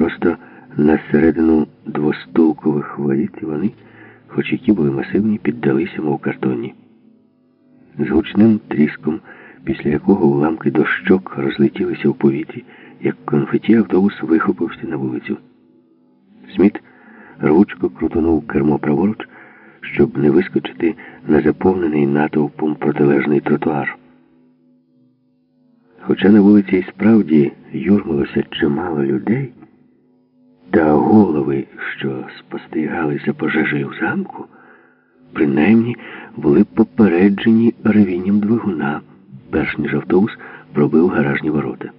просто на середину двостулкових воріт, вони, хоч які були масивні, піддалися, мов картонні. З гучним тріском, після якого уламки дощок розлетілися в повітрі, як конфеті автобус вихопився на вулицю. Сміт рвучко крутонув кермо праворуч, щоб не вискочити на заповнений натовпом протилежний тротуар. Хоча на вулиці і справді юрмилося чимало людей, та голови, що спостерігали за пожежею в замку, принаймні були попереджені ревінням двигуна, перш ніж автобус пробив гаражні ворота.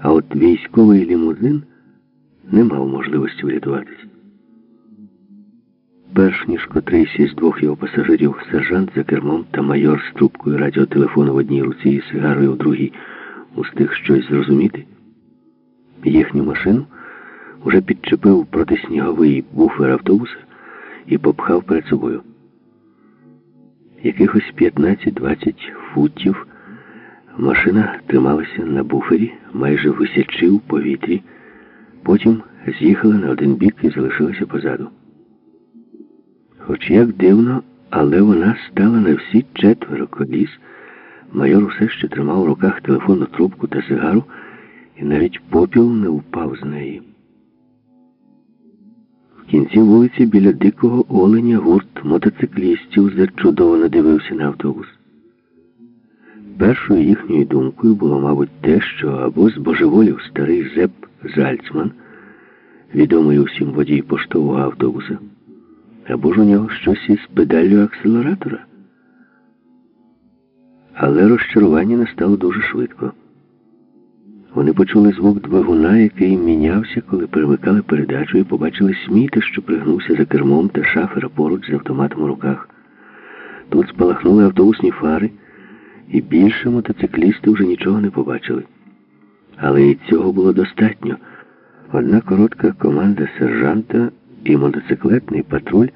А от військовий лімузин не мав можливості врятуватися. Перш ніж котрийсь із двох його пасажирів, сержант за кермом та майор з трубкою радіотелефону в одній руці і сигарою в другій, устиг щось зрозуміти, їхню машину уже підчепив протисніговий буфер автобуса і попхав перед собою. Якихось 15-20 футів машина трималася на буфері, майже висячи в повітрі, потім з'їхала на один бік і залишилася позаду. Хоч як дивно, але вона стала на всі четверо коліс. Майор усе ще тримав в руках телефонну трубку та сигару, і навіть попіл не впав з неї. Кінці вулиці біля дикого оленя гурт мотоциклістів зачудовано дивився на автобус. Першою їхньою думкою було, мабуть, те, що або збожеволів старий Зеп Зальцман, відомий усім водій поштового автобуса, або ж у нього щось із педаллю акселератора. Але розчарування настало дуже швидко. Вони почули звук двигуна, який мінявся, коли перемикали передачу, і побачили сміта, що пригнувся за кермом та шафера поруч з автоматом у руках. Тут спалахнули автобусні фари, і більше мотоциклісти вже нічого не побачили. Але і цього було достатньо. Одна коротка команда сержанта і мотоциклетний патруль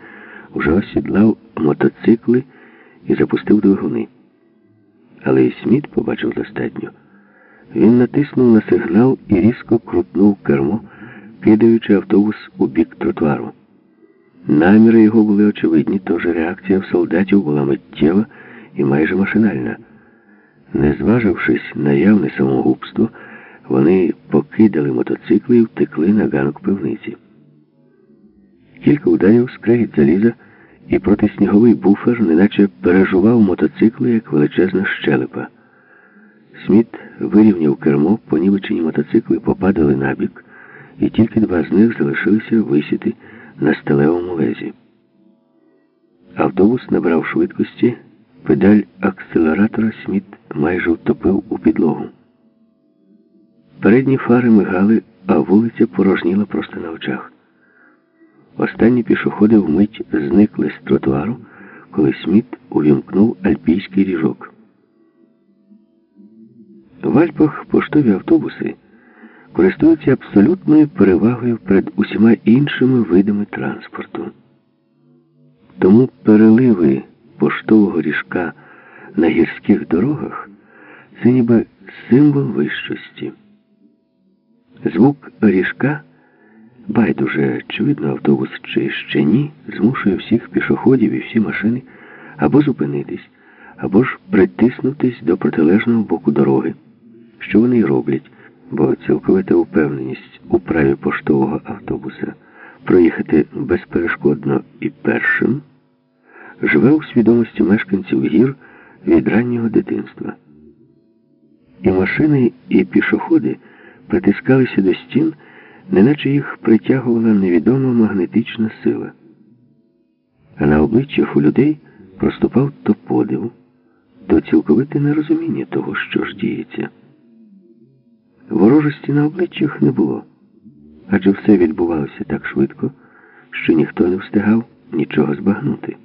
вже осідлав мотоцикли і запустив двигуни. Але і Сміт побачив достатньо. Він натиснув на сигнал і різко крутнув кермо, кидаючи автобус у бік тротуару. Наміри його були очевидні, тож реакція в солдатів була миттєва і майже машинальна. Не зважившись на явне самогубство, вони покидали мотоцикли і втекли на ганок пивниці. Кілька ударів скрегіт заліза і протисніговий буфер неначе пережував мотоцикли, як величезна щелепа. Сміт вирівняв кермо, понівечені мотоцикли попадали набік, і тільки два з них залишилися висіти на сталевому лезі. Автобус набрав швидкості, педаль акселератора Сміт майже втопив у підлогу. Передні фари мигали, а вулиця порожніла просто на очах. Останні пішоходи вмить зникли з тротуару, коли Сміт увімкнув альпійський ріжок. В Альпах поштові автобуси користуються абсолютною перевагою перед усіма іншими видами транспорту. Тому переливи поштового ріжка на гірських дорогах це ніби символ вищості. Звук ріжка, байдуже, чи видно автобус чи ще ні, змушує всіх пішоходів і всі машини або зупинитись, або ж притиснутись до протилежного боку дороги що вони й роблять, бо цілковита упевненість у праві поштового автобуса проїхати безперешкодно і першим живе у свідомості мешканців гір від раннього дитинства. І машини, і пішоходи притискалися до стін, неначе їх притягувала невідома магнетична сила. А на обличчях у людей проступав то подив, то цілковите нерозуміння того, що ж діється. Ворожості на обличчях не було, адже все відбувалося так швидко, що ніхто не встигав нічого збагнути.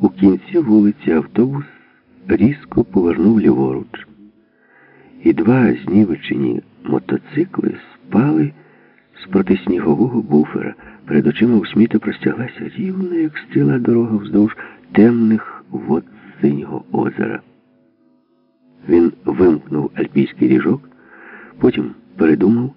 У кінці вулиці автобус різко повернув ліворуч, і два знівечені мотоцикли спали з протиснігового буфера. Перед очима у сміта простяглася рівна, як стріла дорога вздовж темних вод синього озера. Він вимкнув альпійський ріжок, потім передумав